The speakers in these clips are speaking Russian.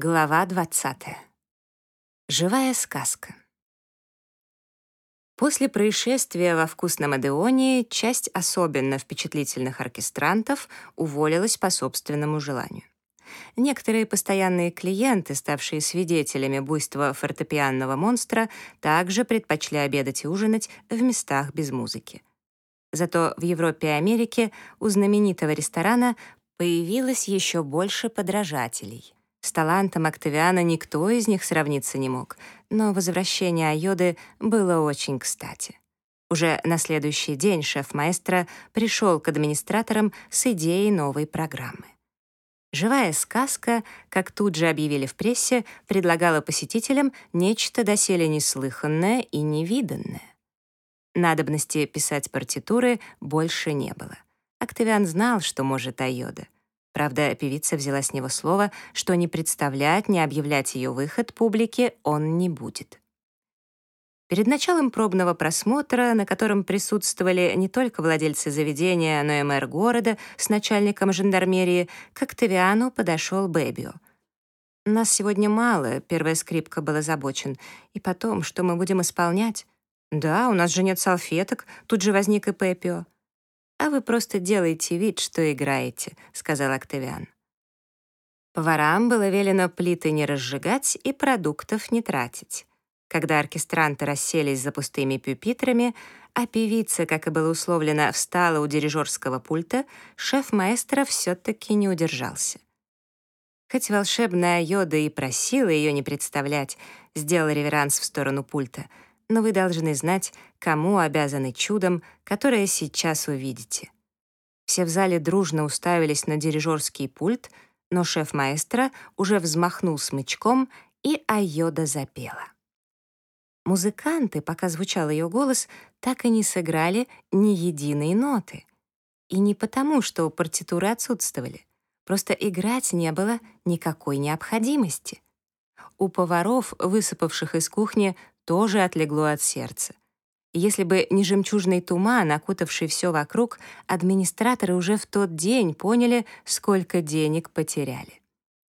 Глава 20. Живая сказка. После происшествия во вкусном Адеоне часть особенно впечатлительных оркестрантов уволилась по собственному желанию. Некоторые постоянные клиенты, ставшие свидетелями буйства фортепианного монстра, также предпочли обедать и ужинать в местах без музыки. Зато в Европе и Америке у знаменитого ресторана появилось еще больше подражателей — с талантом Октавиана никто из них сравниться не мог, но возвращение Айоды было очень кстати. Уже на следующий день шеф-маэстро пришел к администраторам с идеей новой программы. Живая сказка, как тут же объявили в прессе, предлагала посетителям нечто доселе неслыханное и невиданное. Надобности писать партитуры больше не было. Октавиан знал, что может Айода — Правда, певица взяла с него слово, что не представлять, не объявлять ее выход публике он не будет. Перед началом пробного просмотра, на котором присутствовали не только владельцы заведения, но и мэр города с начальником жандармерии, к Октавиану подошел Бэбио. «Нас сегодня мало», — первая скрипка был озабочен. «И потом, что мы будем исполнять?» «Да, у нас же нет салфеток», — тут же возник и Пепио вы просто делаете вид, что играете», — сказал Октавиан. Поварам было велено плиты не разжигать и продуктов не тратить. Когда оркестранты расселись за пустыми пюпитрами, а певица, как и было условлено, встала у дирижерского пульта, шеф-маэстро все-таки не удержался. Хоть волшебная йода и просила ее не представлять, сделал реверанс в сторону пульта — но вы должны знать, кому обязаны чудом, которое сейчас увидите. Все в зале дружно уставились на дирижерский пульт, но шеф-маэстро уже взмахнул смычком, и Айода запела. Музыканты, пока звучал ее голос, так и не сыграли ни единой ноты. И не потому, что партитуры отсутствовали. Просто играть не было никакой необходимости. У поваров, высыпавших из кухни, тоже отлегло от сердца. Если бы не жемчужный туман, окутавший все вокруг, администраторы уже в тот день поняли, сколько денег потеряли.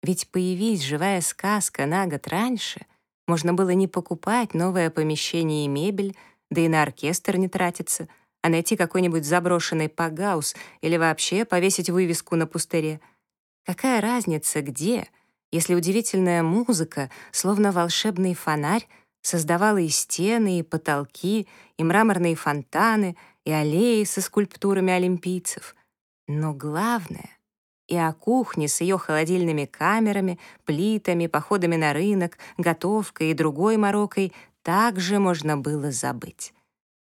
Ведь появись живая сказка на год раньше, можно было не покупать новое помещение и мебель, да и на оркестр не тратиться, а найти какой-нибудь заброшенный пагаус или вообще повесить вывеску на пустыре. Какая разница где, если удивительная музыка, словно волшебный фонарь, создавала и стены, и потолки, и мраморные фонтаны, и аллеи со скульптурами олимпийцев. Но главное — и о кухне с ее холодильными камерами, плитами, походами на рынок, готовкой и другой морокой также можно было забыть.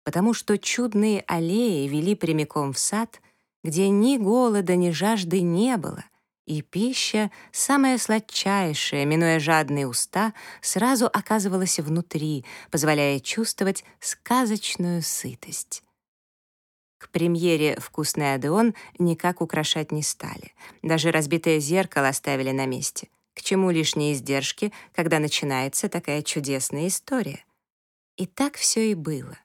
Потому что чудные аллеи вели прямиком в сад, где ни голода, ни жажды не было — и пища, самая сладчайшая, минуя жадные уста, сразу оказывалась внутри, позволяя чувствовать сказочную сытость. К премьере «Вкусный Адеон» никак украшать не стали. Даже разбитое зеркало оставили на месте. К чему лишние издержки, когда начинается такая чудесная история? И так все и было.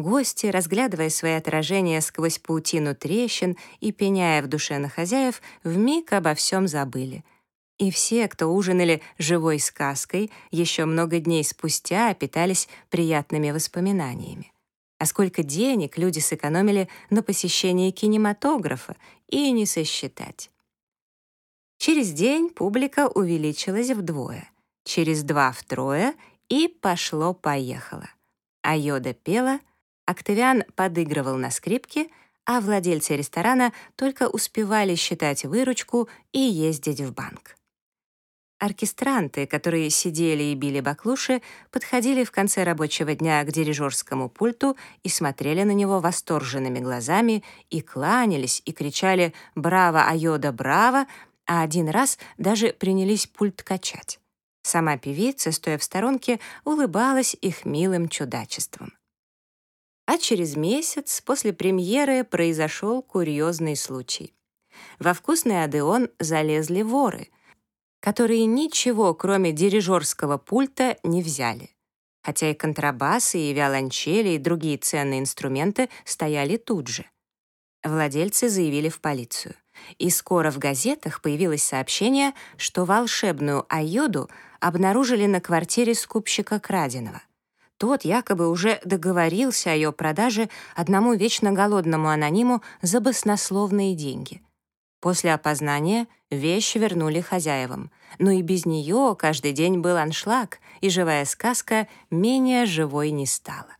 Гости, разглядывая свои отражения сквозь паутину трещин и пеняя в душе на хозяев, вмиг обо всем забыли. И все, кто ужинали живой сказкой, еще много дней спустя питались приятными воспоминаниями. А сколько денег люди сэкономили на посещении кинематографа, и не сосчитать. Через день публика увеличилась вдвое, через два — втрое, и пошло-поехало. А Йода пела — Октавиан подыгрывал на скрипке, а владельцы ресторана только успевали считать выручку и ездить в банк. Оркестранты, которые сидели и били баклуши, подходили в конце рабочего дня к дирижерскому пульту и смотрели на него восторженными глазами и кланялись и кричали «Браво, Айода, браво!», а один раз даже принялись пульт качать. Сама певица, стоя в сторонке, улыбалась их милым чудачеством. А через месяц после премьеры произошел курьезный случай. Во вкусный Адеон залезли воры, которые ничего, кроме дирижерского пульта, не взяли. Хотя и контрабасы, и виолончели, и другие ценные инструменты стояли тут же. Владельцы заявили в полицию. И скоро в газетах появилось сообщение, что волшебную айоду обнаружили на квартире скупщика краденого. Тот якобы уже договорился о ее продаже одному вечно голодному анониму за баснословные деньги. После опознания вещь вернули хозяевам, но и без нее каждый день был аншлаг, и живая сказка менее живой не стала.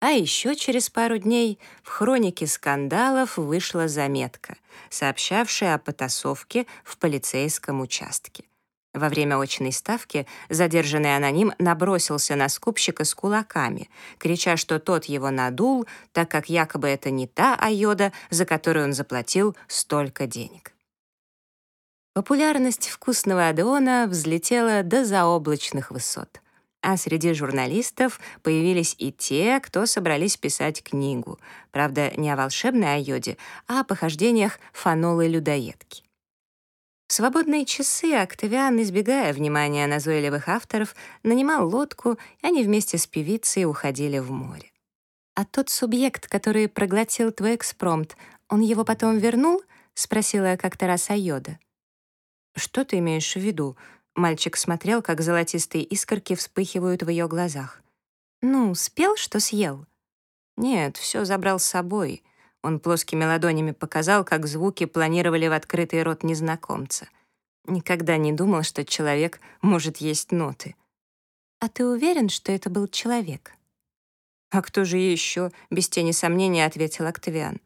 А еще через пару дней в хронике скандалов вышла заметка, сообщавшая о потасовке в полицейском участке. Во время очной ставки задержанный аноним набросился на скупщика с кулаками, крича, что тот его надул, так как якобы это не та айода, за которую он заплатил столько денег. Популярность вкусного Адеона взлетела до заоблачных высот а среди журналистов появились и те, кто собрались писать книгу, правда, не о волшебной айоде, а о похождениях фанолы-людоедки. В свободные часы Октавиан, избегая внимания назойливых авторов, нанимал лодку, и они вместе с певицей уходили в море. «А тот субъект, который проглотил твой экспромт, он его потом вернул?» — спросила как-то раз Айода. «Что ты имеешь в виду?» Мальчик смотрел, как золотистые искорки вспыхивают в ее глазах. «Ну, спел, что съел?» «Нет, все забрал с собой». Он плоскими ладонями показал, как звуки планировали в открытый рот незнакомца. Никогда не думал, что человек может есть ноты. «А ты уверен, что это был человек?» «А кто же еще?» — без тени сомнения ответил Октавиан.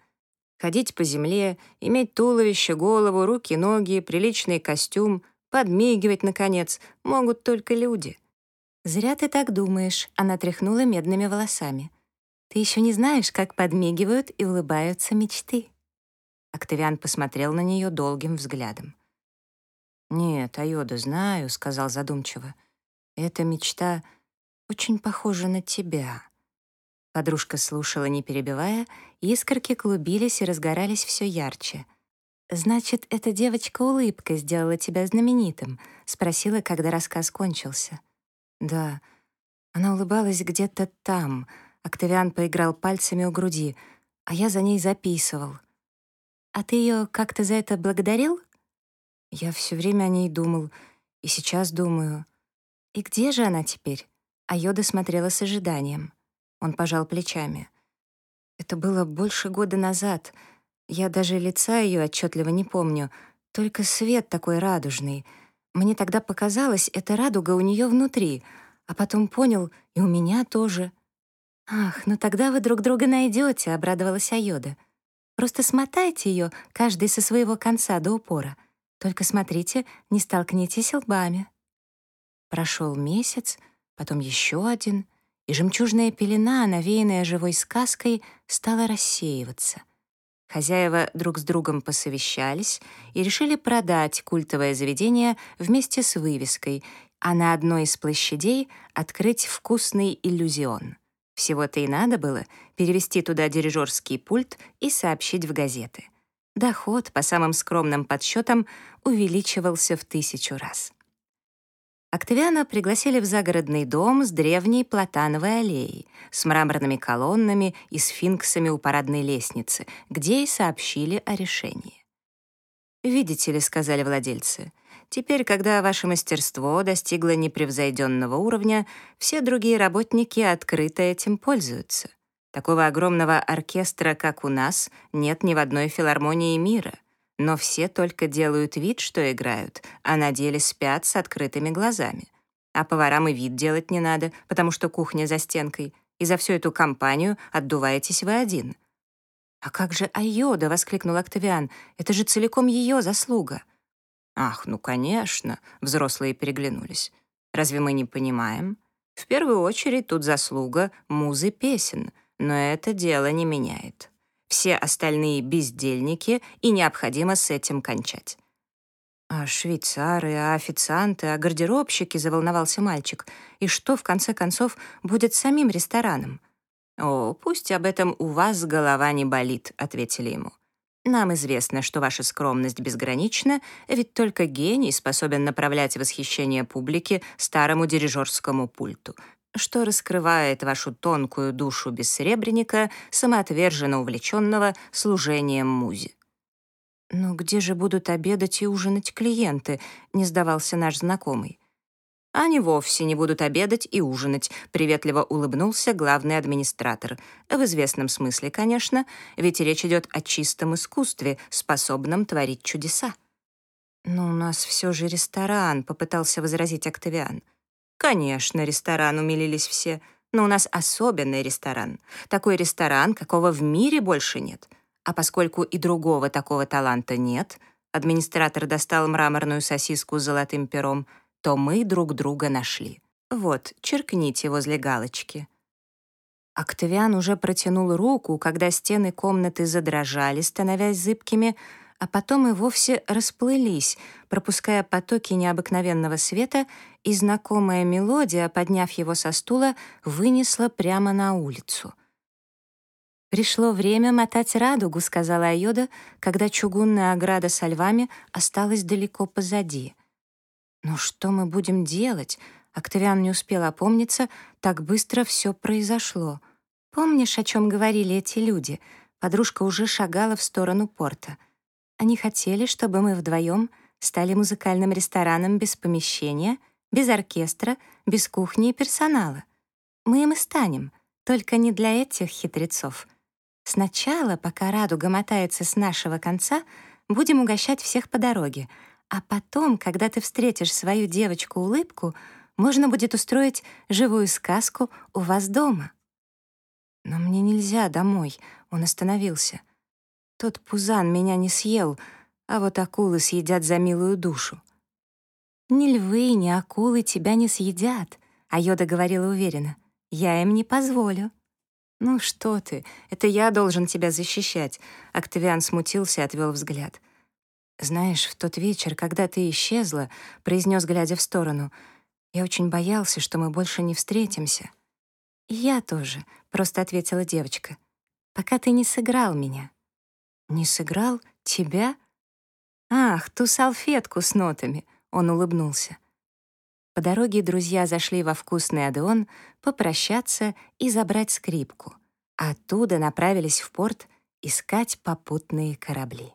«Ходить по земле, иметь туловище, голову, руки, ноги, приличный костюм — Подмигивать, наконец, могут только люди. «Зря ты так думаешь», — она тряхнула медными волосами. «Ты еще не знаешь, как подмигивают и улыбаются мечты». Октавиан посмотрел на нее долгим взглядом. «Нет, Айода, знаю», — сказал задумчиво. «Эта мечта очень похожа на тебя». Подружка слушала, не перебивая, искорки клубились и разгорались все ярче — «Значит, эта девочка-улыбка сделала тебя знаменитым?» — спросила, когда рассказ кончился. «Да». Она улыбалась где-то там. Октавиан поиграл пальцами у груди, а я за ней записывал. «А ты ее как-то за это благодарил?» Я все время о ней думал, и сейчас думаю. «И где же она теперь?» А Йода смотрела с ожиданием. Он пожал плечами. «Это было больше года назад», я даже лица ее отчетливо не помню, только свет такой радужный. Мне тогда показалось, это радуга у нее внутри, а потом понял, и у меня тоже. «Ах, ну тогда вы друг друга найдете», — обрадовалась Айода. «Просто смотайте ее, каждый со своего конца до упора. Только смотрите, не столкнитесь лбами». Прошел месяц, потом еще один, и жемчужная пелена, навеянная живой сказкой, стала рассеиваться. Хозяева друг с другом посовещались и решили продать культовое заведение вместе с вывеской, а на одной из площадей открыть вкусный иллюзион. Всего-то и надо было перевести туда дирижерский пульт и сообщить в газеты. Доход, по самым скромным подсчетам, увеличивался в тысячу раз. Октавиана пригласили в загородный дом с древней платановой аллеей, с мраморными колоннами и сфинксами у парадной лестницы, где и сообщили о решении. «Видите ли», — сказали владельцы, «теперь, когда ваше мастерство достигло непревзойденного уровня, все другие работники открыто этим пользуются. Такого огромного оркестра, как у нас, нет ни в одной филармонии мира» но все только делают вид, что играют, а на деле спят с открытыми глазами. А поварам и вид делать не надо, потому что кухня за стенкой, и за всю эту компанию отдуваетесь вы один. «А как же Айода?» — воскликнул Октавиан. «Это же целиком ее заслуга». «Ах, ну, конечно», — взрослые переглянулись. «Разве мы не понимаем? В первую очередь тут заслуга музы песен, но это дело не меняет» все остальные бездельники, и необходимо с этим кончать. «А швейцары, а официанты, а гардеробщики?» — заволновался мальчик. «И что, в конце концов, будет самим рестораном?» «О, пусть об этом у вас голова не болит», — ответили ему. «Нам известно, что ваша скромность безгранична, ведь только гений способен направлять восхищение публики старому дирижерскому пульту что раскрывает вашу тонкую душу бессребреника, самоотверженно увлеченного служением музе. «Но где же будут обедать и ужинать клиенты?» — не сдавался наш знакомый. «Они вовсе не будут обедать и ужинать», — приветливо улыбнулся главный администратор. В известном смысле, конечно, ведь речь идет о чистом искусстве, способном творить чудеса. «Но у нас все же ресторан», — попытался возразить Октавиан. «Конечно, ресторан», — умилились все. «Но у нас особенный ресторан. Такой ресторан, какого в мире больше нет. А поскольку и другого такого таланта нет, администратор достал мраморную сосиску с золотым пером, то мы друг друга нашли. Вот, черкните возле галочки. Октавиан уже протянул руку, когда стены комнаты задрожали, становясь зыбкими, а потом и вовсе расплылись, пропуская потоки необыкновенного света, и знакомая мелодия, подняв его со стула, вынесла прямо на улицу. «Пришло время мотать радугу», — сказала Айода, когда чугунная ограда со львами осталась далеко позади. «Но что мы будем делать?» Октавиан не успел опомниться, так быстро все произошло. «Помнишь, о чем говорили эти люди?» Подружка уже шагала в сторону порта. Они хотели, чтобы мы вдвоем стали музыкальным рестораном без помещения, без оркестра, без кухни и персонала. Мы им и станем, только не для этих хитрецов — Сначала, пока радуга мотается с нашего конца, будем угощать всех по дороге, а потом, когда ты встретишь свою девочку-улыбку, можно будет устроить живую сказку у вас дома. Но мне нельзя домой, он остановился. Тот пузан меня не съел, а вот акулы съедят за милую душу. «Ни львы, ни акулы тебя не съедят», — Айода говорила уверенно. «Я им не позволю». «Ну что ты, это я должен тебя защищать», — Октавиан смутился и отвел взгляд. «Знаешь, в тот вечер, когда ты исчезла», — произнес, глядя в сторону, «я очень боялся, что мы больше не встретимся». «Я тоже», — просто ответила девочка, «пока ты не сыграл меня». «Не сыграл? Тебя?» «Ах, ту салфетку с нотами», — он улыбнулся. По дороге друзья зашли во вкусный Адеон попрощаться и забрать скрипку. Оттуда направились в порт искать попутные корабли.